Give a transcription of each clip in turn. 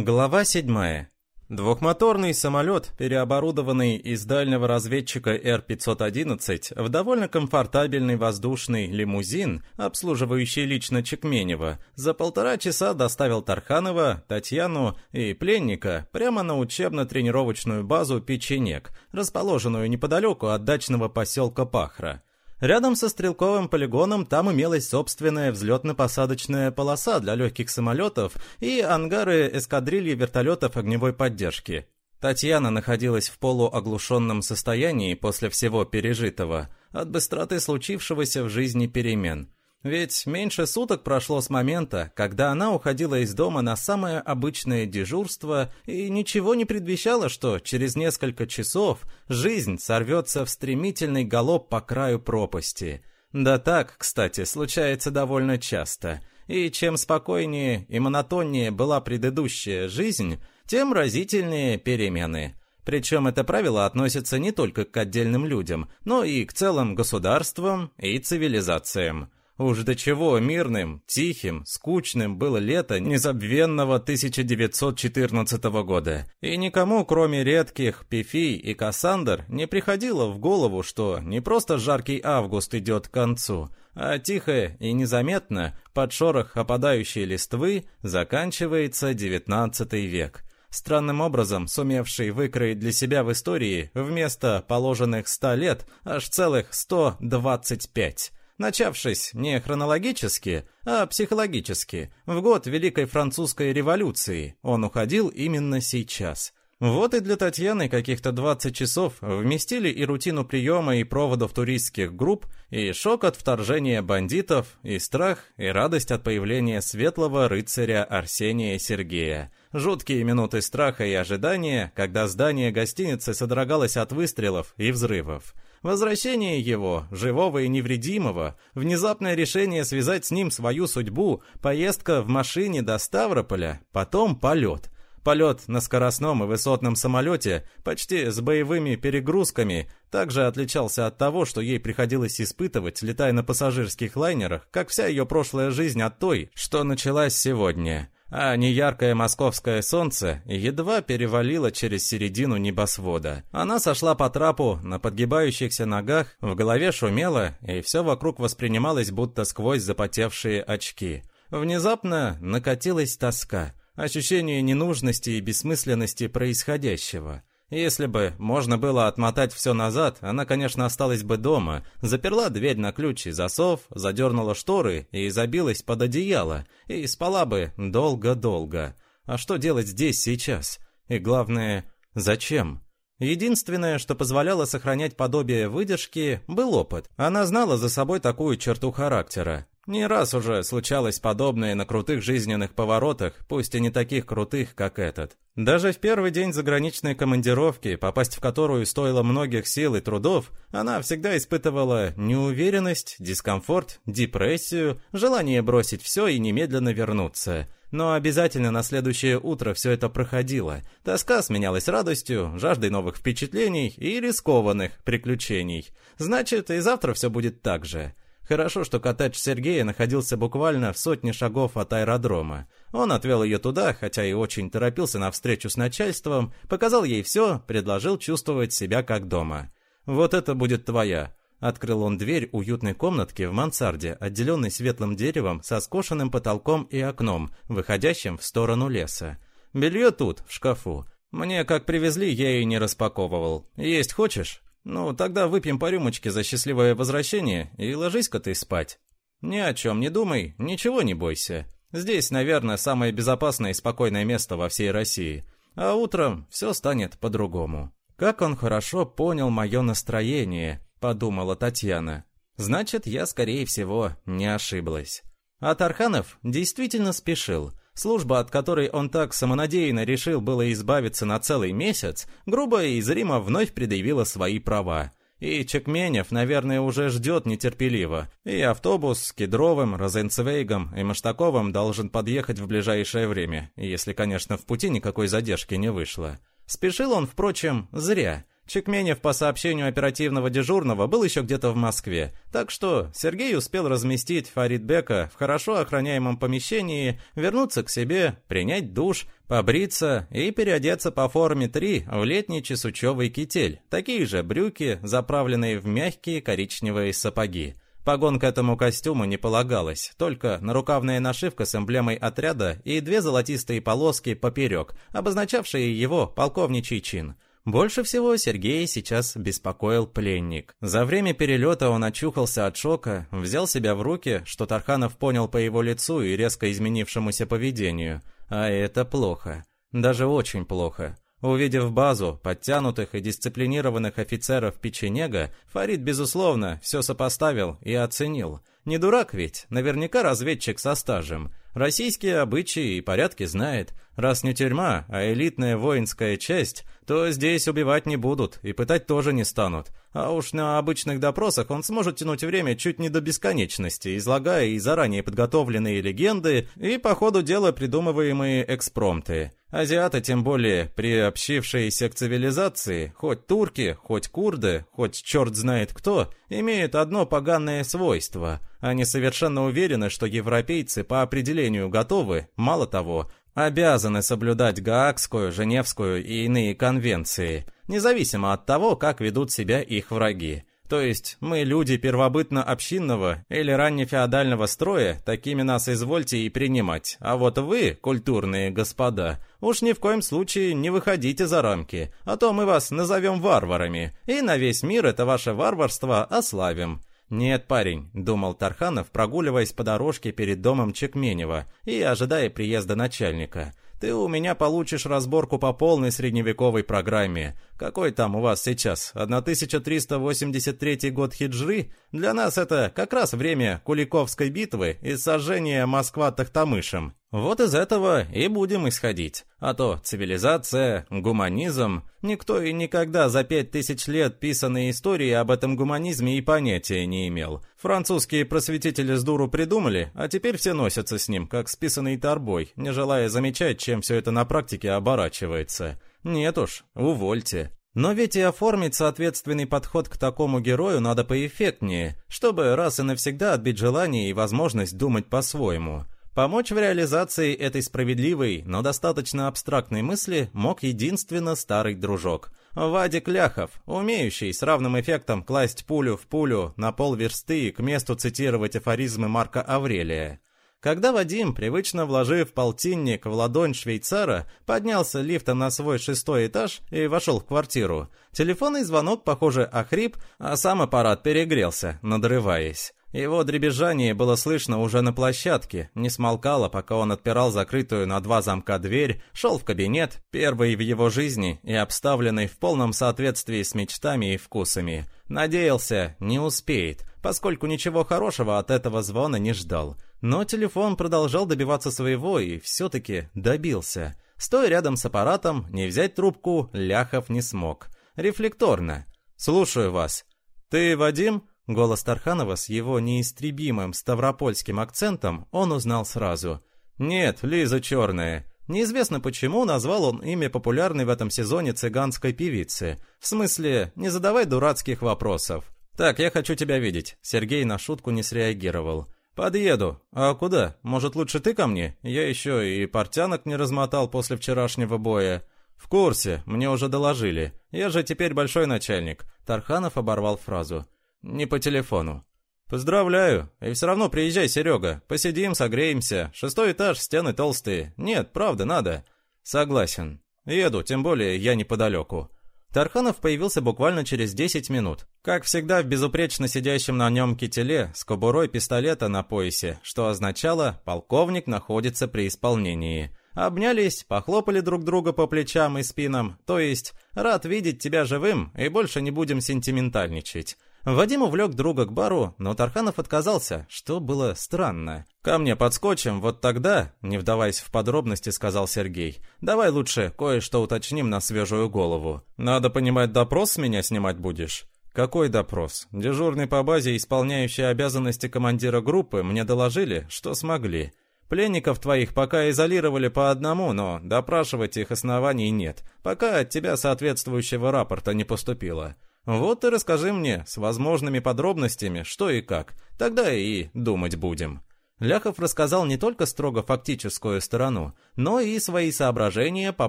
Глава 7. Двухмоторный самолет, переоборудованный из дальнего разведчика Р-511 в довольно комфортабельный воздушный лимузин, обслуживающий лично Чекменева, за полтора часа доставил Тарханова, Татьяну и пленника прямо на учебно-тренировочную базу «Печенек», расположенную неподалеку от дачного поселка Пахра. Рядом со стрелковым полигоном там имелась собственная взлетно-посадочная полоса для легких самолетов и ангары эскадрильи вертолетов огневой поддержки. Татьяна находилась в полуоглушенном состоянии после всего пережитого, от быстроты случившегося в жизни перемен. Ведь меньше суток прошло с момента, когда она уходила из дома на самое обычное дежурство, и ничего не предвещало, что через несколько часов жизнь сорвется в стремительный галоп по краю пропасти. Да так, кстати, случается довольно часто. И чем спокойнее и монотоннее была предыдущая жизнь, тем разительнее перемены. Причем это правило относится не только к отдельным людям, но и к целым государствам и цивилизациям. Уж до чего мирным, тихим, скучным было лето незабвенного 1914 года. И никому, кроме редких Пифи и Кассандр, не приходило в голову, что не просто жаркий август идет к концу, а тихо и незаметно, под шорох опадающей листвы, заканчивается XIX век странным образом сумевший выкроить для себя в истории вместо положенных 100 лет аж целых 125 начавшись не хронологически, а психологически, в год Великой Французской революции. Он уходил именно сейчас. Вот и для Татьяны каких-то 20 часов вместили и рутину приема и проводов туристских групп, и шок от вторжения бандитов, и страх, и радость от появления светлого рыцаря Арсения Сергея. Жуткие минуты страха и ожидания, когда здание гостиницы содрогалось от выстрелов и взрывов. Возвращение его, живого и невредимого, внезапное решение связать с ним свою судьбу, поездка в машине до Ставрополя, потом полет. Полет на скоростном и высотном самолете, почти с боевыми перегрузками, также отличался от того, что ей приходилось испытывать, летая на пассажирских лайнерах, как вся ее прошлая жизнь от той, что началась сегодня а неяркое московское солнце едва перевалило через середину небосвода. Она сошла по трапу на подгибающихся ногах, в голове шумело, и все вокруг воспринималось будто сквозь запотевшие очки. Внезапно накатилась тоска, ощущение ненужности и бессмысленности происходящего. Если бы можно было отмотать все назад, она, конечно, осталась бы дома, заперла дверь на ключ и засов, задернула шторы и забилась под одеяло, и спала бы долго-долго. А что делать здесь сейчас? И главное, зачем? Единственное, что позволяло сохранять подобие выдержки, был опыт. Она знала за собой такую черту характера. Не раз уже случалось подобное на крутых жизненных поворотах, пусть и не таких крутых, как этот. Даже в первый день заграничной командировки, попасть в которую стоило многих сил и трудов, она всегда испытывала неуверенность, дискомфорт, депрессию, желание бросить все и немедленно вернуться. Но обязательно на следующее утро все это проходило. Тоска сменялась радостью, жаждой новых впечатлений и рискованных приключений. Значит, и завтра все будет так же. Хорошо, что коттедж Сергея находился буквально в сотне шагов от аэродрома. Он отвел ее туда, хотя и очень торопился на встречу с начальством, показал ей все, предложил чувствовать себя как дома. «Вот это будет твоя». Открыл он дверь уютной комнатки в мансарде, отделенной светлым деревом со скошенным потолком и окном, выходящим в сторону леса. «Белье тут, в шкафу. Мне как привезли, я и не распаковывал. Есть хочешь?» «Ну, тогда выпьем по рюмочке за счастливое возвращение и ложись-ка ты спать. Ни о чем не думай, ничего не бойся. Здесь, наверное, самое безопасное и спокойное место во всей России. А утром все станет по-другому». «Как он хорошо понял мое настроение», — подумала Татьяна. «Значит, я, скорее всего, не ошиблась». А Тарханов действительно спешил. Служба, от которой он так самонадеянно решил было избавиться на целый месяц, грубо и зримо вновь предъявила свои права. И Чекменев, наверное, уже ждет нетерпеливо. И автобус с Кедровым, Розенцвейгом и Маштаковым должен подъехать в ближайшее время, если, конечно, в пути никакой задержки не вышло. Спешил он, впрочем, зря. Чекменев, по сообщению оперативного дежурного, был еще где-то в Москве. Так что Сергей успел разместить Фаридбека в хорошо охраняемом помещении, вернуться к себе, принять душ, побриться и переодеться по форме 3 в летний чесучевый китель. Такие же брюки, заправленные в мягкие коричневые сапоги. Погон к этому костюму не полагалось, только нарукавная нашивка с эмблемой отряда и две золотистые полоски поперек, обозначавшие его полковничий чин. Больше всего Сергея сейчас беспокоил пленник. За время перелета он очухался от шока, взял себя в руки, что Тарханов понял по его лицу и резко изменившемуся поведению. А это плохо. Даже очень плохо. Увидев базу подтянутых и дисциплинированных офицеров печенега, Фарид, безусловно, все сопоставил и оценил. Не дурак ведь, наверняка разведчик со стажем. Российские обычаи и порядки знает. Раз не тюрьма, а элитная воинская часть, то здесь убивать не будут и пытать тоже не станут. А уж на обычных допросах он сможет тянуть время чуть не до бесконечности, излагая и заранее подготовленные легенды, и по ходу дела придумываемые экспромты. Азиаты, тем более, приобщившиеся к цивилизации, хоть турки, хоть курды, хоть черт знает кто, имеют одно поганое свойство. Они совершенно уверены, что европейцы по определению готовы, мало того, обязаны соблюдать Гаагскую, Женевскую и иные конвенции, независимо от того, как ведут себя их враги. То есть мы люди первобытно-общинного или раннефеодального строя, такими нас извольте и принимать. А вот вы, культурные господа, уж ни в коем случае не выходите за рамки, а то мы вас назовем варварами, и на весь мир это ваше варварство ославим. «Нет, парень», — думал Тарханов, прогуливаясь по дорожке перед домом Чекменева и ожидая приезда начальника. «Ты у меня получишь разборку по полной средневековой программе. Какой там у вас сейчас? 1383 год хиджры? Для нас это как раз время Куликовской битвы и сожжения Москва Тахтамышем. Вот из этого и будем исходить. А то цивилизация, гуманизм... Никто и никогда за пять тысяч лет писанной истории об этом гуманизме и понятия не имел. Французские просветители с дуру придумали, а теперь все носятся с ним, как с писаной торбой, не желая замечать, чем все это на практике оборачивается. Нет уж, увольте. Но ведь и оформить соответственный подход к такому герою надо поэффектнее, чтобы раз и навсегда отбить желание и возможность думать по-своему. Помочь в реализации этой справедливой, но достаточно абстрактной мысли мог единственно старый дружок. Вадик Ляхов, умеющий с равным эффектом класть пулю в пулю на полверсты и к месту цитировать афоризмы Марка Аврелия. Когда Вадим, привычно вложив полтинник в ладонь швейцара, поднялся лифтом на свой шестой этаж и вошел в квартиру, телефонный звонок, похоже, охрип, а сам аппарат перегрелся, надрываясь. Его дребезжание было слышно уже на площадке, не смолкало, пока он отпирал закрытую на два замка дверь, шел в кабинет, первый в его жизни и обставленный в полном соответствии с мечтами и вкусами. Надеялся, не успеет, поскольку ничего хорошего от этого звона не ждал. Но телефон продолжал добиваться своего и все-таки добился. Стоя рядом с аппаратом, не взять трубку Ляхов не смог. Рефлекторно. «Слушаю вас». «Ты Вадим?» Голос Тарханова с его неистребимым ставропольским акцентом он узнал сразу. «Нет, Лиза Черная». Неизвестно почему назвал он имя популярной в этом сезоне цыганской певицы. В смысле, не задавай дурацких вопросов. «Так, я хочу тебя видеть». Сергей на шутку не среагировал. «Подъеду. А куда? Может, лучше ты ко мне? Я еще и портянок не размотал после вчерашнего боя». «В курсе, мне уже доложили. Я же теперь большой начальник». Тарханов оборвал фразу. Не по телефону. «Поздравляю. И все равно приезжай, Серега. Посидим, согреемся. Шестой этаж, стены толстые. Нет, правда, надо». «Согласен. Еду, тем более я неподалеку». Тарханов появился буквально через 10 минут. Как всегда, в безупречно сидящем на нем кителе, с кобурой пистолета на поясе, что означало, полковник находится при исполнении. Обнялись, похлопали друг друга по плечам и спинам, то есть, рад видеть тебя живым и больше не будем сентиментальничать. Вадим увлек друга к бару, но Тарханов отказался, что было странно. «Ко мне подскочим, вот тогда», не вдаваясь в подробности, сказал Сергей. «Давай лучше кое-что уточним на свежую голову. Надо понимать, допрос с меня снимать будешь?» «Какой допрос? Дежурный по базе, исполняющий обязанности командира группы, мне доложили, что смогли. Пленников твоих пока изолировали по одному, но допрашивать их оснований нет, пока от тебя соответствующего рапорта не поступило. Вот и расскажи мне с возможными подробностями, что и как. Тогда и думать будем». Ляхов рассказал не только строго фактическую сторону, но и свои соображения по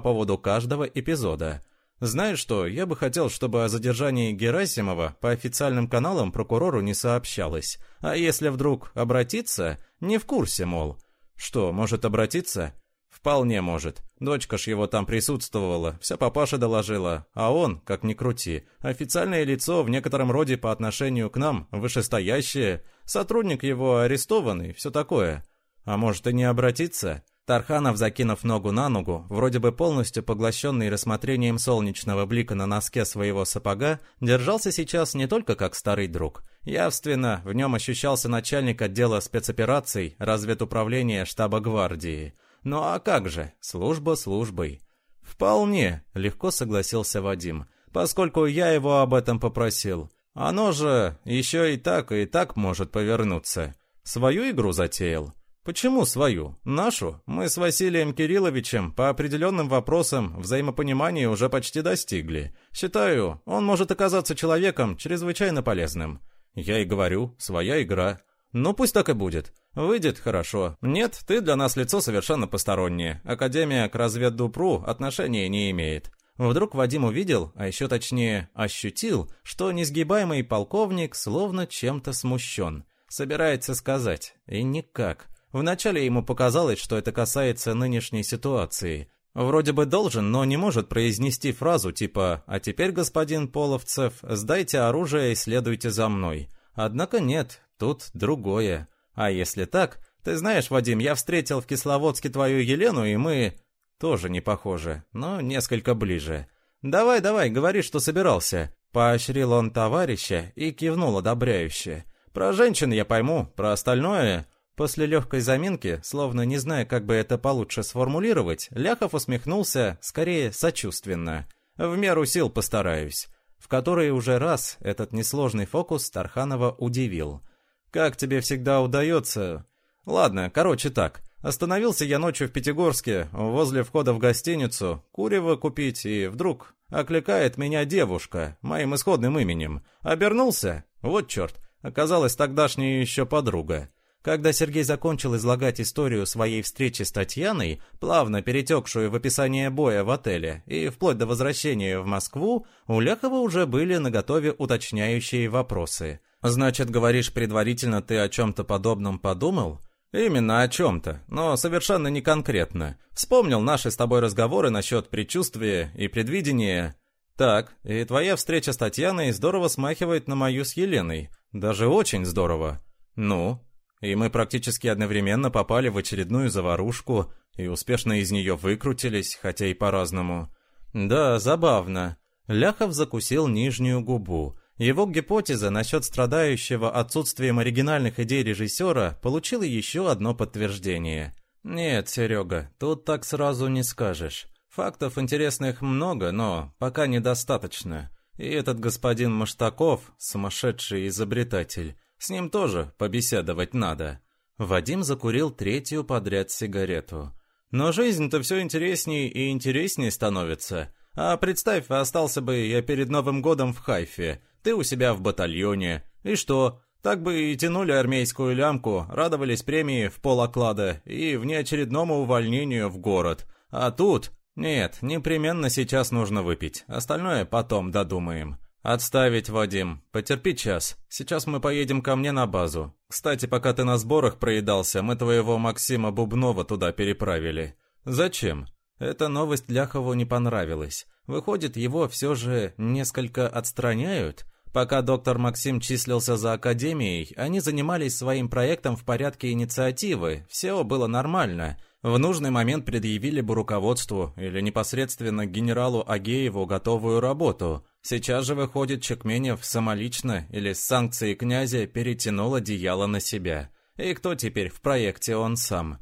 поводу каждого эпизода. Знаешь что, я бы хотел, чтобы о задержании Герасимова по официальным каналам прокурору не сообщалось. А если вдруг обратиться, не в курсе, мол. Что, может обратиться? Вполне может. Дочка ж его там присутствовала, вся папаша доложила. А он, как ни крути, официальное лицо в некотором роде по отношению к нам, вышестоящее, сотрудник его арестованный, все такое. А может и не обратиться? Тарханов, закинув ногу на ногу, вроде бы полностью поглощенный рассмотрением солнечного блика на носке своего сапога, держался сейчас не только как старый друг. Явственно, в нем ощущался начальник отдела спецопераций разведуправления штаба гвардии. Ну а как же, служба службой. «Вполне», — легко согласился Вадим, «поскольку я его об этом попросил. Оно же еще и так, и так может повернуться. Свою игру затеял». Почему свою? Нашу? Мы с Василием Кирилловичем по определенным вопросам взаимопонимания уже почти достигли. Считаю, он может оказаться человеком чрезвычайно полезным. Я и говорю, своя игра. Ну пусть так и будет. Выйдет хорошо. Нет, ты для нас лицо совершенно постороннее. Академия к разведдупру отношения не имеет. Вдруг Вадим увидел, а еще точнее ощутил, что несгибаемый полковник словно чем-то смущен. Собирается сказать, и никак. Вначале ему показалось, что это касается нынешней ситуации. Вроде бы должен, но не может произнести фразу типа «А теперь, господин Половцев, сдайте оружие и следуйте за мной». Однако нет, тут другое. А если так, ты знаешь, Вадим, я встретил в Кисловодске твою Елену, и мы... Тоже не похожи, но несколько ближе. «Давай, давай, говори, что собирался». Поощрил он товарища и кивнул одобряюще. «Про женщин я пойму, про остальное...» После легкой заминки, словно не зная, как бы это получше сформулировать, Ляхов усмехнулся, скорее, сочувственно. «В меру сил постараюсь». В который уже раз этот несложный фокус Тарханова удивил. «Как тебе всегда удается?» «Ладно, короче так. Остановился я ночью в Пятигорске, возле входа в гостиницу, курево купить, и вдруг окликает меня девушка, моим исходным именем. Обернулся? Вот черт, оказалась тогдашняя еще подруга. Когда Сергей закончил излагать историю своей встречи с Татьяной, плавно перетекшую в описание боя в отеле, и вплоть до возвращения в Москву, у Ляхова уже были наготове уточняющие вопросы. «Значит, говоришь, предварительно ты о чем-то подобном подумал?» «Именно о чем-то, но совершенно не конкретно. Вспомнил наши с тобой разговоры насчет предчувствия и предвидения. Так, и твоя встреча с Татьяной здорово смахивает на мою с Еленой. Даже очень здорово. Ну, и мы практически одновременно попали в очередную заварушку и успешно из нее выкрутились, хотя и по-разному. Да, забавно. Ляхов закусил нижнюю губу. Его гипотеза насчет страдающего отсутствием оригинальных идей режиссера получила еще одно подтверждение. Нет, Серега, тут так сразу не скажешь. Фактов интересных много, но пока недостаточно. И этот господин Маштаков, сумасшедший изобретатель, с ним тоже побеседовать надо. Вадим закурил третью подряд сигарету. Но жизнь-то все интереснее и интереснее становится. А представь, остался бы я перед Новым годом в Хайфе, ты у себя в батальоне. И что? Так бы и тянули армейскую лямку, радовались премии в полоклада и внеочередному увольнению в город. А тут... Нет, непременно сейчас нужно выпить, остальное потом додумаем. «Отставить, Вадим. Потерпи час. Сейчас мы поедем ко мне на базу. Кстати, пока ты на сборах проедался, мы твоего Максима Бубнова туда переправили. Зачем?» Эта новость Ляхову не понравилась. Выходит, его все же несколько отстраняют? Пока доктор Максим числился за академией, они занимались своим проектом в порядке инициативы, все было нормально. В нужный момент предъявили бы руководству или непосредственно генералу Агееву готовую работу. Сейчас же, выходит, Чекменев самолично или с санкцией князя перетянул одеяло на себя. И кто теперь в проекте он сам?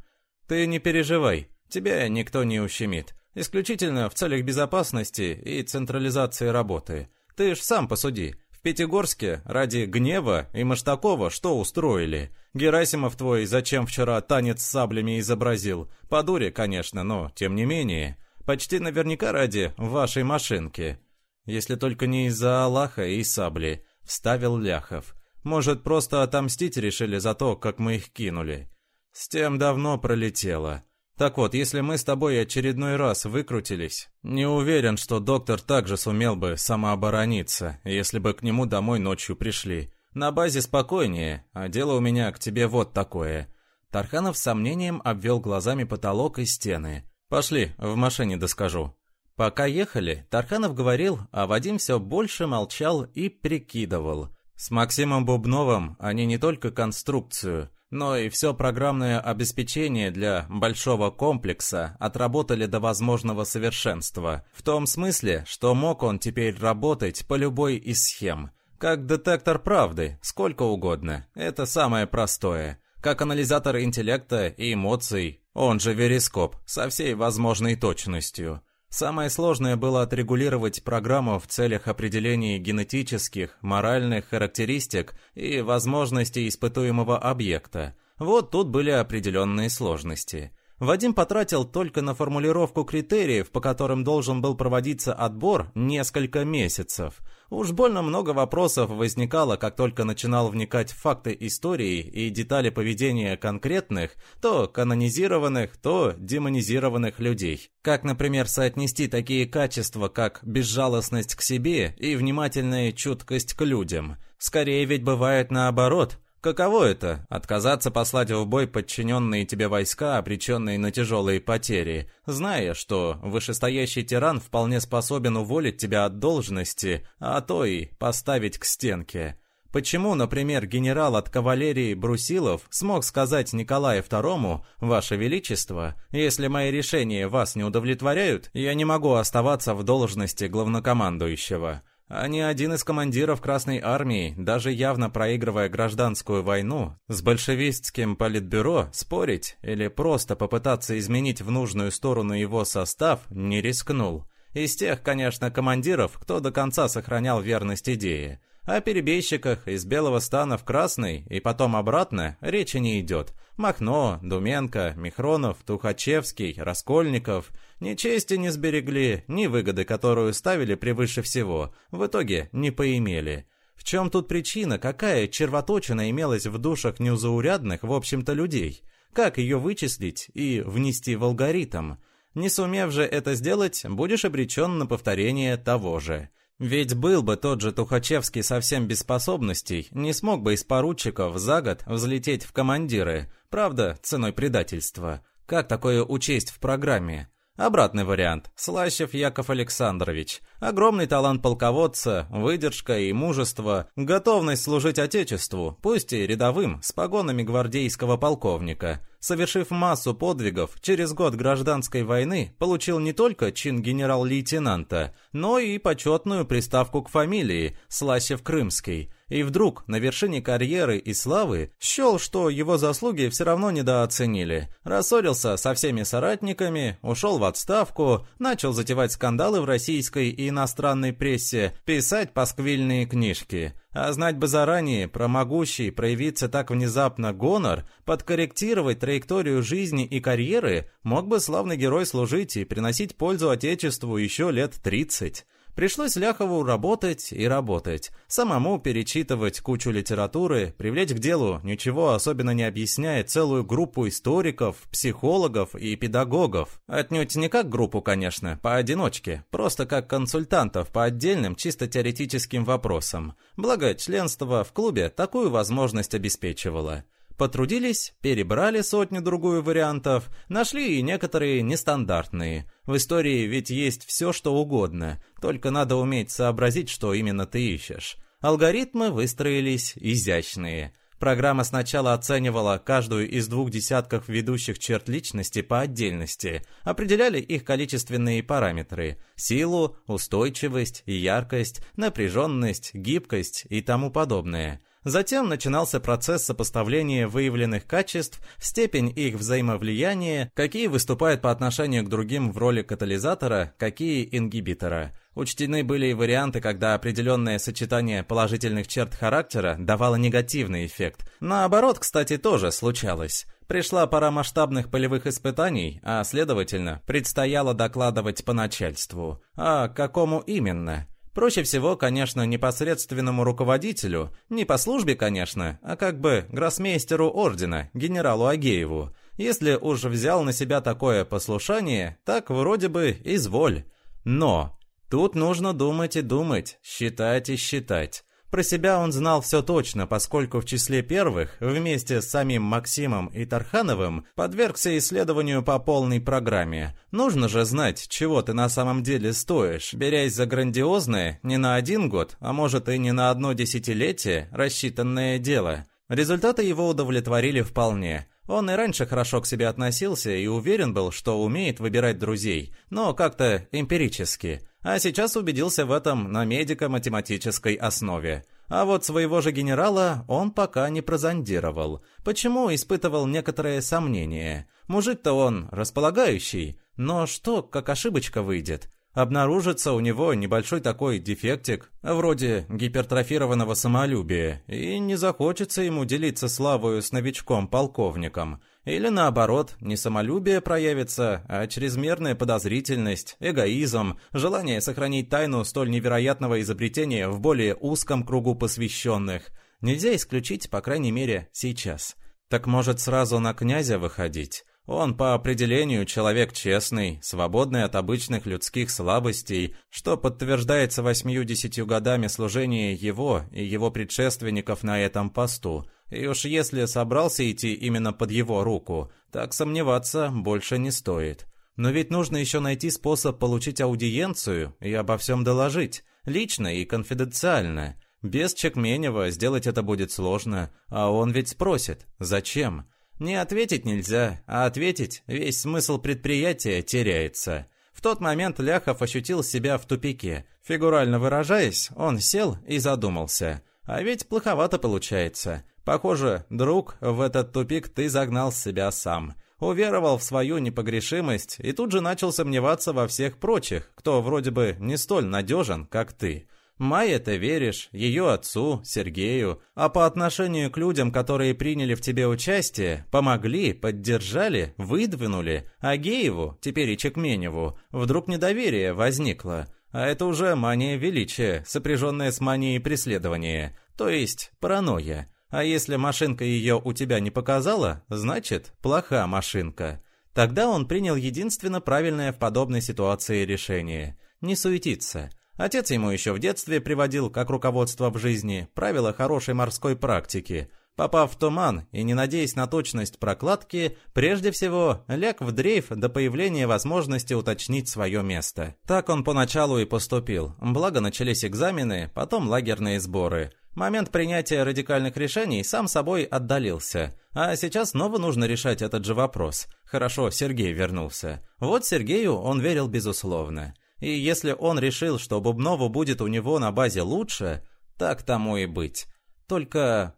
Ты не переживай, тебя никто не ущемит. Исключительно в целях безопасности и централизации работы. Ты ж сам посуди. В Пятигорске ради гнева и Маштакова что устроили? Герасимов твой зачем вчера танец с саблями изобразил? По дуре, конечно, но тем не менее. Почти наверняка ради вашей машинки. Если только не из-за Аллаха и сабли, вставил Ляхов. Может, просто отомстить решили за то, как мы их кинули. С тем давно пролетело. Так вот, если мы с тобой очередной раз выкрутились, не уверен, что доктор также сумел бы самооборониться, если бы к нему домой ночью пришли. На базе спокойнее, а дело у меня к тебе вот такое. Тарханов с сомнением обвел глазами потолок и стены. Пошли, в машине доскажу. Пока ехали, Тарханов говорил, а Вадим все больше молчал и прикидывал. С Максимом Бубновым они не только конструкцию, но и все программное обеспечение для большого комплекса отработали до возможного совершенства. В том смысле, что мог он теперь работать по любой из схем. Как детектор правды, сколько угодно. Это самое простое. Как анализатор интеллекта и эмоций, он же верископ, со всей возможной точностью. Самое сложное было отрегулировать программу в целях определения генетических, моральных характеристик и возможностей испытуемого объекта. Вот тут были определенные сложности. Вадим потратил только на формулировку критериев, по которым должен был проводиться отбор, несколько месяцев. Уж больно много вопросов возникало, как только начинал вникать в факты истории и детали поведения конкретных, то канонизированных, то демонизированных людей. Как, например, соотнести такие качества, как безжалостность к себе и внимательная чуткость к людям. Скорее ведь бывает наоборот – Каково это – отказаться послать в бой подчиненные тебе войска, обреченные на тяжелые потери, зная, что вышестоящий тиран вполне способен уволить тебя от должности, а то и поставить к стенке? Почему, например, генерал от кавалерии Брусилов смог сказать Николаю II, «Ваше Величество, если мои решения вас не удовлетворяют, я не могу оставаться в должности главнокомандующего»? А ни один из командиров Красной Армии, даже явно проигрывая гражданскую войну, с большевистским политбюро спорить или просто попытаться изменить в нужную сторону его состав не рискнул. Из тех, конечно, командиров, кто до конца сохранял верность идее. О перебежчиках из Белого стана в Красный и потом обратно речи не идет. Махно, Думенко, Михронов, Тухачевский, Раскольников ни чести не сберегли, ни выгоды, которую ставили превыше всего, в итоге не поимели. В чем тут причина, какая червоточина имелась в душах неузаурядных, в общем-то, людей? Как ее вычислить и внести в алгоритм? Не сумев же это сделать, будешь обречен на повторение того же. Ведь был бы тот же Тухачевский совсем без способностей, не смог бы из поручиков за год взлететь в командиры, правда, ценой предательства. Как такое учесть в программе? Обратный вариант. Слащев Яков Александрович. Огромный талант полководца, выдержка и мужество, готовность служить Отечеству, пусть и рядовым, с погонами гвардейского полковника. Совершив массу подвигов, через год гражданской войны получил не только чин генерал-лейтенанта, но и почетную приставку к фамилии Слащев-Крымский. И вдруг, на вершине карьеры и славы, счел, что его заслуги все равно недооценили. Рассорился со всеми соратниками, ушел в отставку, начал затевать скандалы в российской и иностранной прессе, писать пасквильные книжки. А знать бы заранее про могущий проявиться так внезапно гонор, подкорректировать траекторию жизни и карьеры, мог бы славный герой служить и приносить пользу Отечеству еще лет 30. Пришлось Ляхову работать и работать, самому перечитывать кучу литературы, привлечь к делу, ничего особенно не объясняя, целую группу историков, психологов и педагогов. Отнюдь не как группу, конечно, поодиночке, просто как консультантов по отдельным чисто теоретическим вопросам. Благо, членство в клубе такую возможность обеспечивало. Потрудились, перебрали сотню-другую вариантов, нашли и некоторые нестандартные. В истории ведь есть все, что угодно, только надо уметь сообразить, что именно ты ищешь. Алгоритмы выстроились изящные. Программа сначала оценивала каждую из двух десятков ведущих черт личности по отдельности, определяли их количественные параметры – силу, устойчивость, яркость, напряженность, гибкость и тому подобное – Затем начинался процесс сопоставления выявленных качеств, степень их взаимовлияния, какие выступают по отношению к другим в роли катализатора, какие ингибитора. Учтены были и варианты, когда определенное сочетание положительных черт характера давало негативный эффект. Наоборот, кстати, тоже случалось. Пришла пора масштабных полевых испытаний, а, следовательно, предстояло докладывать по начальству. А какому именно? Проще всего, конечно, непосредственному руководителю, не по службе, конечно, а как бы гроссмейстеру ордена, генералу Агееву. Если уж взял на себя такое послушание, так вроде бы изволь. Но тут нужно думать и думать, считать и считать. Про себя он знал все точно, поскольку в числе первых, вместе с самим Максимом и Тархановым, подвергся исследованию по полной программе. Нужно же знать, чего ты на самом деле стоишь, берясь за грандиозное не на один год, а может и не на одно десятилетие, рассчитанное дело. Результаты его удовлетворили вполне. Он и раньше хорошо к себе относился и уверен был, что умеет выбирать друзей, но как-то эмпирически – а сейчас убедился в этом на медико-математической основе. А вот своего же генерала он пока не прозондировал. Почему испытывал некоторое сомнение? Мужик-то он располагающий, но что, как ошибочка выйдет? Обнаружится у него небольшой такой дефектик, вроде гипертрофированного самолюбия, и не захочется ему делиться славою с новичком-полковником. Или наоборот, не самолюбие проявится, а чрезмерная подозрительность, эгоизм, желание сохранить тайну столь невероятного изобретения в более узком кругу посвященных. Нельзя исключить, по крайней мере, сейчас. Так может сразу на князя выходить? Он по определению человек честный, свободный от обычных людских слабостей, что подтверждается восьмью-десятью годами служения его и его предшественников на этом посту. И уж если собрался идти именно под его руку, так сомневаться больше не стоит. Но ведь нужно еще найти способ получить аудиенцию и обо всем доложить, лично и конфиденциально. Без Чекменева сделать это будет сложно, а он ведь спросит «Зачем?». Не ответить нельзя, а ответить весь смысл предприятия теряется. В тот момент Ляхов ощутил себя в тупике. Фигурально выражаясь, он сел и задумался. А ведь плоховато получается. Похоже, друг, в этот тупик ты загнал себя сам. Уверовал в свою непогрешимость и тут же начал сомневаться во всех прочих, кто вроде бы не столь надежен, как ты. Майе-то веришь, ее отцу, Сергею, а по отношению к людям, которые приняли в тебе участие, помогли, поддержали, выдвинули, а Гееву, теперь и Чекменеву, вдруг недоверие возникло. А это уже мания величия, сопряженная с манией преследования, то есть паранойя. А если машинка ее у тебя не показала, значит, плоха машинка. Тогда он принял единственно правильное в подобной ситуации решение – не суетиться – Отец ему еще в детстве приводил, как руководство в жизни, правила хорошей морской практики. Попав в туман и не надеясь на точность прокладки, прежде всего ляг в дрейф до появления возможности уточнить свое место. Так он поначалу и поступил. Благо начались экзамены, потом лагерные сборы. Момент принятия радикальных решений сам собой отдалился. А сейчас снова нужно решать этот же вопрос. Хорошо, Сергей вернулся. Вот Сергею он верил безусловно. И если он решил, что Бубнову будет у него на базе лучше, так тому и быть. Только...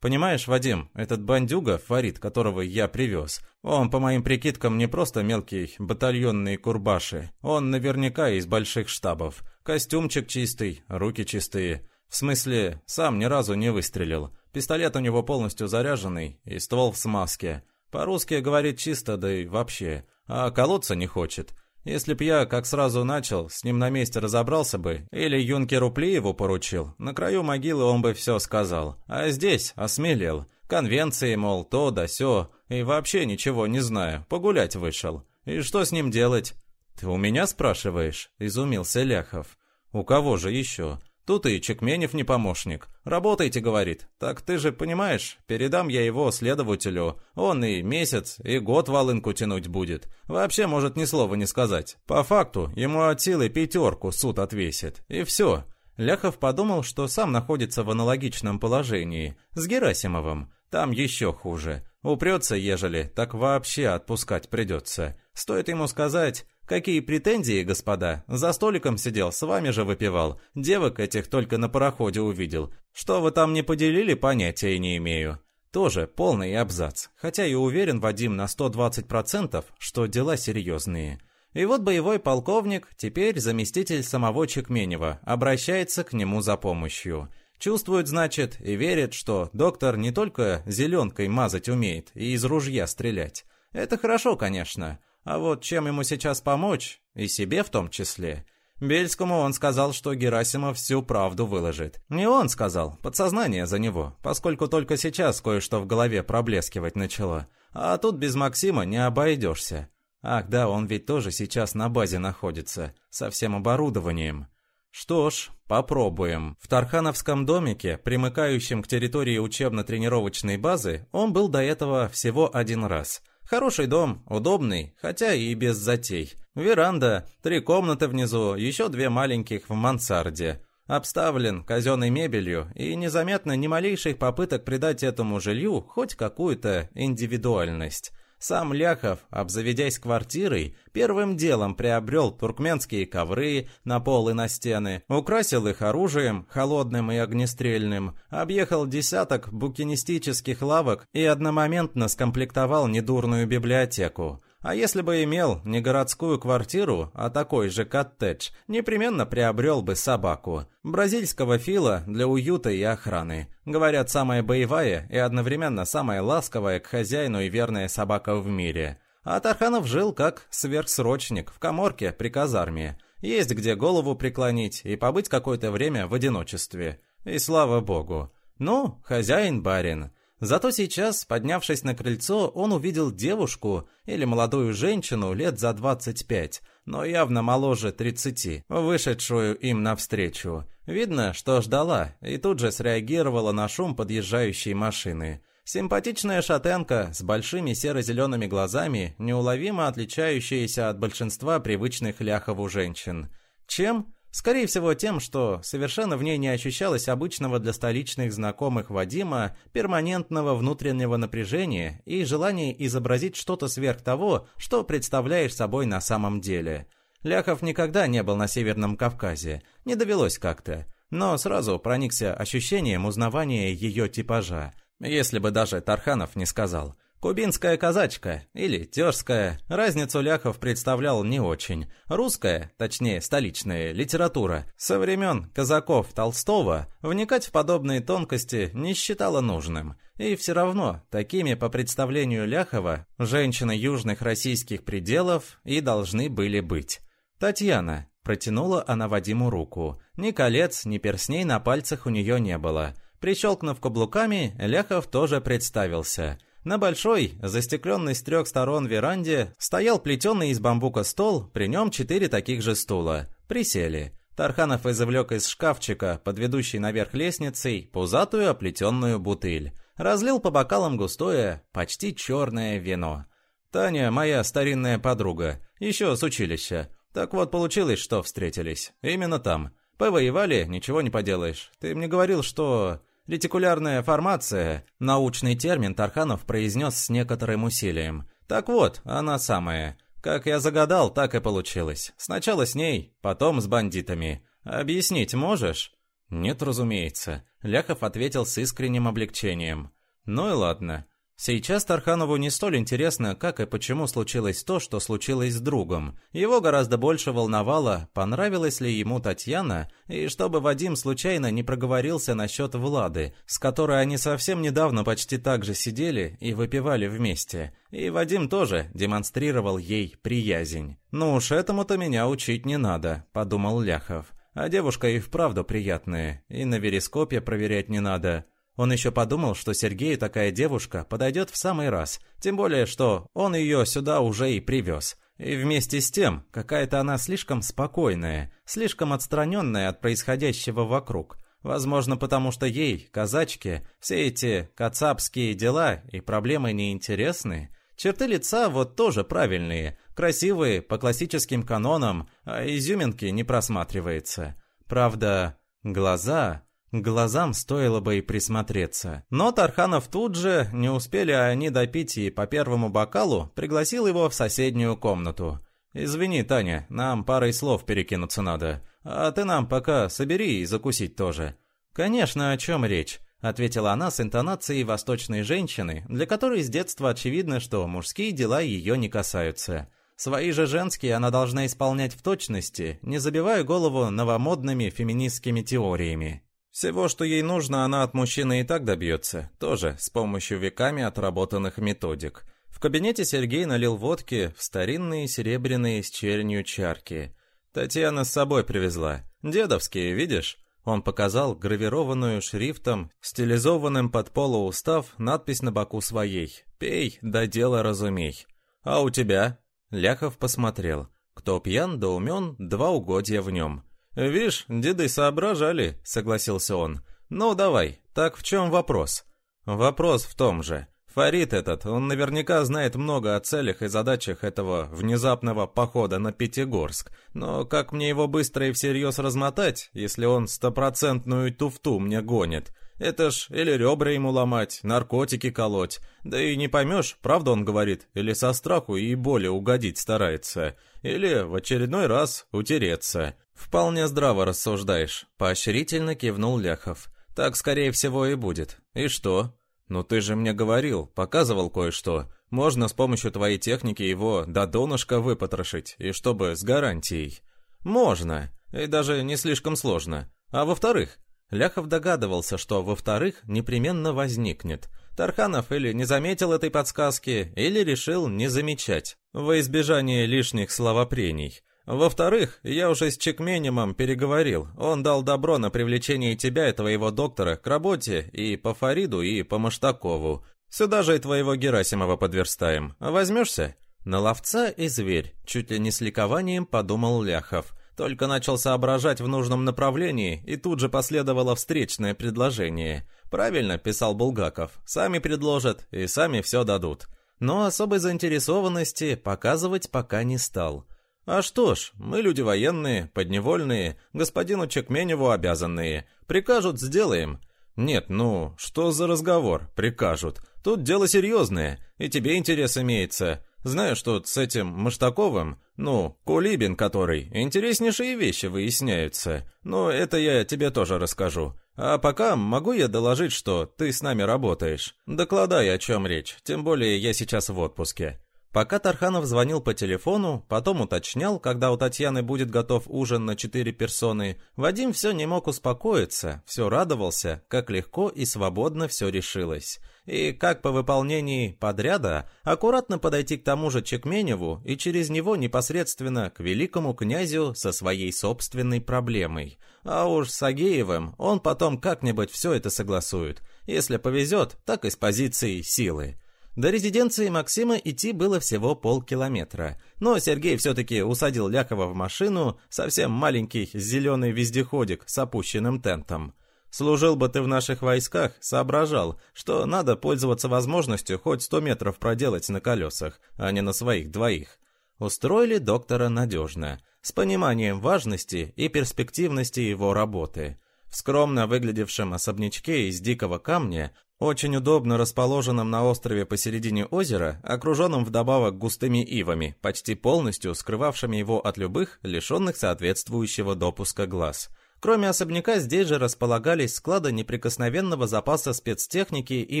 Понимаешь, Вадим, этот бандюга, Фарид, которого я привез, он, по моим прикидкам, не просто мелкий батальонный курбаши. Он наверняка из больших штабов. Костюмчик чистый, руки чистые. В смысле, сам ни разу не выстрелил. Пистолет у него полностью заряженный и ствол в смазке. По-русски говорит чисто, да и вообще. А колоться не хочет. Если б я, как сразу начал, с ним на месте разобрался бы, или юнкеру Плиеву поручил, на краю могилы он бы все сказал. А здесь осмелел. Конвенции, мол, то да сё, и вообще ничего не знаю, погулять вышел. И что с ним делать? «Ты у меня спрашиваешь?» – изумился Ляхов. «У кого же еще? Тут и Чекменев не помощник. Работайте, говорит. Так ты же понимаешь, передам я его следователю. Он и месяц, и год волынку тянуть будет. Вообще может ни слова не сказать. По факту, ему от силы пятерку суд отвесит. И все. Ляхов подумал, что сам находится в аналогичном положении. С Герасимовым. Там еще хуже. Упрется, ежели, так вообще отпускать придется. Стоит ему сказать Какие претензии, господа? За столиком сидел, с вами же выпивал. Девок этих только на пароходе увидел. Что вы там не поделили, понятия не имею. Тоже полный абзац. Хотя и уверен Вадим на 120%, что дела серьезные. И вот боевой полковник, теперь заместитель самого Чекменева, обращается к нему за помощью. Чувствует, значит, и верит, что доктор не только зеленкой мазать умеет и из ружья стрелять. Это хорошо, конечно. А вот чем ему сейчас помочь, и себе в том числе. Бельскому он сказал, что Герасимов всю правду выложит. Не он сказал, подсознание за него, поскольку только сейчас кое-что в голове проблескивать начало. А тут без Максима не обойдешься. Ах да, он ведь тоже сейчас на базе находится, со всем оборудованием. Что ж, попробуем. В Тархановском домике, примыкающем к территории учебно-тренировочной базы, он был до этого всего один раз – Хороший дом, удобный, хотя и без затей. Веранда, три комнаты внизу, еще две маленьких в мансарде. Обставлен казенной мебелью и незаметно ни малейших попыток придать этому жилью хоть какую-то индивидуальность. Сам Ляхов, обзаведясь квартирой, первым делом приобрел туркменские ковры на пол и на стены, украсил их оружием, холодным и огнестрельным, объехал десяток букинистических лавок и одномоментно скомплектовал недурную библиотеку. А если бы имел не городскую квартиру, а такой же коттедж, непременно приобрел бы собаку. Бразильского фила для уюта и охраны. Говорят, самая боевая и одновременно самая ласковая к хозяину и верная собака в мире. А Тарханов жил как сверхсрочник в коморке при казарме. Есть где голову преклонить и побыть какое-то время в одиночестве. И слава богу. Ну, хозяин-барин. Зато сейчас, поднявшись на крыльцо, он увидел девушку или молодую женщину лет за 25, но явно моложе 30, вышедшую им навстречу. Видно, что ждала, и тут же среагировала на шум подъезжающей машины. Симпатичная шатенка с большими серо-зелеными глазами, неуловимо отличающаяся от большинства привычных ляхову женщин. Чем? Скорее всего тем, что совершенно в ней не ощущалось обычного для столичных знакомых Вадима перманентного внутреннего напряжения и желания изобразить что-то сверх того, что представляешь собой на самом деле. Ляхов никогда не был на Северном Кавказе, не довелось как-то, но сразу проникся ощущением узнавания ее типажа, если бы даже Тарханов не сказал – Кубинская казачка или тёжская, разницу Ляхов представлял не очень. Русская, точнее столичная литература, со времен казаков Толстого вникать в подобные тонкости не считала нужным. И все равно, такими по представлению Ляхова, женщины южных российских пределов и должны были быть. Татьяна. Протянула она Вадиму руку. Ни колец, ни персней на пальцах у нее не было. Прищелкнув каблуками, Ляхов тоже представился – на большой, застекленной с трех сторон веранде, стоял плетеный из бамбука стол, при нем четыре таких же стула. Присели. Тарханов извлек из шкафчика, под ведущей наверх лестницей, пузатую оплетенную бутыль. Разлил по бокалам густое, почти черное вино. «Таня моя старинная подруга, еще с училища. Так вот получилось, что встретились. Именно там. Повоевали, ничего не поделаешь. Ты мне говорил, что...» Ретикулярная формация – научный термин Тарханов произнес с некоторым усилием. Так вот, она самая. Как я загадал, так и получилось. Сначала с ней, потом с бандитами. Объяснить можешь? Нет, разумеется. Ляхов ответил с искренним облегчением. Ну и ладно. Сейчас Тарханову не столь интересно, как и почему случилось то, что случилось с другом. Его гораздо больше волновало, понравилась ли ему Татьяна, и чтобы Вадим случайно не проговорился насчет Влады, с которой они совсем недавно почти так же сидели и выпивали вместе. И Вадим тоже демонстрировал ей приязнь. «Ну уж этому-то меня учить не надо», — подумал Ляхов. «А девушка и вправду приятная, и на верископе проверять не надо». Он еще подумал, что Сергею такая девушка подойдет в самый раз, тем более, что он ее сюда уже и привез. И вместе с тем, какая-то она слишком спокойная, слишком отстраненная от происходящего вокруг. Возможно, потому что ей, казачке, все эти кацапские дела и проблемы неинтересны. Черты лица вот тоже правильные, красивые, по классическим канонам, а изюминки не просматривается. Правда, глаза... Глазам стоило бы и присмотреться. Но Тарханов тут же, не успели они допить и по первому бокалу, пригласил его в соседнюю комнату. «Извини, Таня, нам парой слов перекинуться надо. А ты нам пока собери и закусить тоже». «Конечно, о чем речь?» — ответила она с интонацией восточной женщины, для которой с детства очевидно, что мужские дела ее не касаются. Свои же женские она должна исполнять в точности, не забивая голову новомодными феминистскими теориями. Всего, что ей нужно, она от мужчины и так добьется, тоже с помощью веками отработанных методик. В кабинете Сергей налил водки в старинные серебряные с чернью чарки. Татьяна с собой привезла. Дедовские, видишь? Он показал гравированную шрифтом, стилизованным под полуустав, надпись на боку своей. «Пей, да дело разумей». «А у тебя?» Ляхов посмотрел. Кто пьян да умен, два угодья в нем. «Вишь, деды соображали», — согласился он. «Ну, давай, так в чем вопрос?» «Вопрос в том же. Фарид этот, он наверняка знает много о целях и задачах этого внезапного похода на Пятигорск, но как мне его быстро и всерьез размотать, если он стопроцентную туфту мне гонит? Это ж или ребра ему ломать, наркотики колоть. Да и не поймешь, правда он говорит, или со страху и боли угодить старается, или в очередной раз утереться. Вполне здраво рассуждаешь, поощрительно кивнул Ляхов. Так, скорее всего, и будет. И что? «Ну ты же мне говорил, показывал кое-что. Можно с помощью твоей техники его до донышка выпотрошить, и чтобы с гарантией». «Можно, и даже не слишком сложно. А во-вторых?» Ляхов догадывался, что во-вторых непременно возникнет. Тарханов или не заметил этой подсказки, или решил не замечать, во избежание лишних словопрений. Во-вторых, я уже с Чекменемом переговорил. Он дал добро на привлечение тебя и твоего доктора к работе и по Фариду, и по Маштакову. Сюда же и твоего Герасимова подверстаем. Возьмешься?» На ловца и зверь, чуть ли не с ликованием подумал Ляхов. Только начал соображать в нужном направлении, и тут же последовало встречное предложение. «Правильно», — писал Булгаков, — «сами предложат и сами все дадут». Но особой заинтересованности показывать пока не стал. А что ж, мы люди военные, подневольные, господину Чекменеву обязанные. Прикажут, сделаем. Нет, ну, что за разговор? Прикажут. Тут дело серьезное, и тебе интерес имеется. Знаешь, тут с этим Маштаковым, ну, Кулибин который, интереснейшие вещи выясняются. Но это я тебе тоже расскажу. А пока могу я доложить, что ты с нами работаешь? Докладай, о чем речь, тем более я сейчас в отпуске. Пока Тарханов звонил по телефону, потом уточнял, когда у Татьяны будет готов ужин на четыре персоны, Вадим все не мог успокоиться, все радовался, как легко и свободно все решилось. И как по выполнении подряда аккуратно подойти к тому же Чекменеву и через него непосредственно к великому князю со своей собственной проблемой. А уж с Агеевым он потом как-нибудь все это согласует. Если повезет, так и с позиции силы. До резиденции Максима идти было всего полкилометра, но Сергей все-таки усадил Ляхова в машину, совсем маленький зеленый вездеходик с опущенным тентом. Служил бы ты в наших войсках, соображал, что надо пользоваться возможностью хоть сто метров проделать на колесах, а не на своих двоих. Устроили доктора надежно, с пониманием важности и перспективности его работы. В скромно выглядевшем особнячке из дикого камня очень удобно расположенном на острове посередине озера, окруженном вдобавок густыми ивами, почти полностью скрывавшими его от любых, лишенных соответствующего допуска глаз. Кроме особняка, здесь же располагались склады неприкосновенного запаса спецтехники и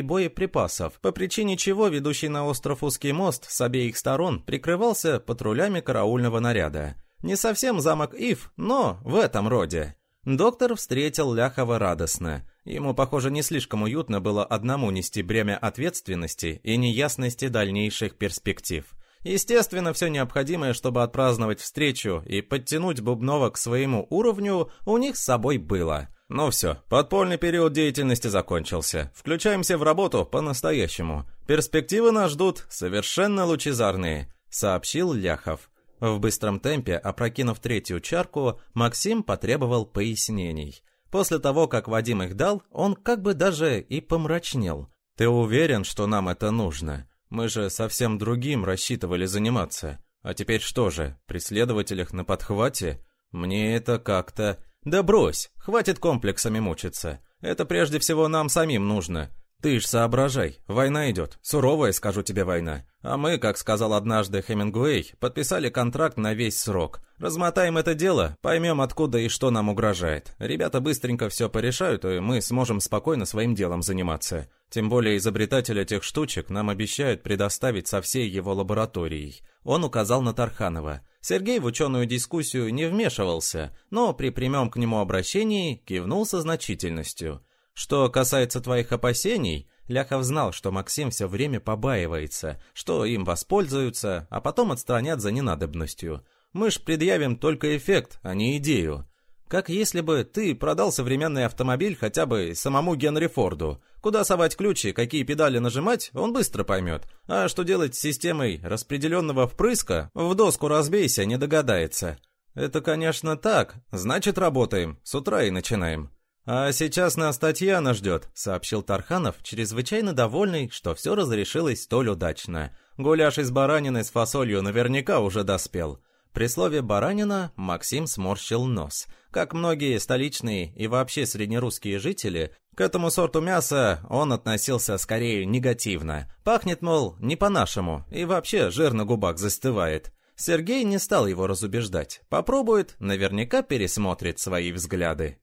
боеприпасов, по причине чего ведущий на остров узкий мост с обеих сторон прикрывался патрулями караульного наряда. Не совсем замок Ив, но в этом роде. Доктор встретил Ляхова радостно. Ему, похоже, не слишком уютно было одному нести бремя ответственности и неясности дальнейших перспектив. Естественно, все необходимое, чтобы отпраздновать встречу и подтянуть Бубнова к своему уровню, у них с собой было. Ну все, подпольный период деятельности закончился. Включаемся в работу по-настоящему. Перспективы нас ждут совершенно лучезарные, сообщил Ляхов. В быстром темпе, опрокинув третью чарку, Максим потребовал пояснений. После того, как Вадим их дал, он как бы даже и помрачнел. «Ты уверен, что нам это нужно? Мы же совсем другим рассчитывали заниматься. А теперь что же, преследователях на подхвате? Мне это как-то...» «Да брось, хватит комплексами мучиться. Это прежде всего нам самим нужно. Ты ж соображай, война идет, суровая, скажу тебе, война. А мы, как сказал однажды Хемингуэй, подписали контракт на весь срок. Размотаем это дело, поймем, откуда и что нам угрожает. Ребята быстренько все порешают, и мы сможем спокойно своим делом заниматься. Тем более изобретатель этих штучек нам обещают предоставить со всей его лабораторией. Он указал на Тарханова. Сергей в ученую дискуссию не вмешивался, но при прямом к нему обращении кивнул со значительностью. Что касается твоих опасений, Ляхов знал, что Максим все время побаивается, что им воспользуются, а потом отстранят за ненадобностью. Мы ж предъявим только эффект, а не идею. Как если бы ты продал современный автомобиль хотя бы самому Генри Форду. Куда совать ключи, какие педали нажимать, он быстро поймет. А что делать с системой распределенного впрыска, в доску разбейся, не догадается. Это, конечно, так. Значит, работаем. С утра и начинаем. «А сейчас нас Татьяна ждет», — сообщил Тарханов, чрезвычайно довольный, что все разрешилось столь удачно. Гуляш из баранины с фасолью наверняка уже доспел. При слове «баранина» Максим сморщил нос. Как многие столичные и вообще среднерусские жители, к этому сорту мяса он относился скорее негативно. Пахнет, мол, не по-нашему, и вообще жир на губах застывает. Сергей не стал его разубеждать. Попробует, наверняка пересмотрит свои взгляды.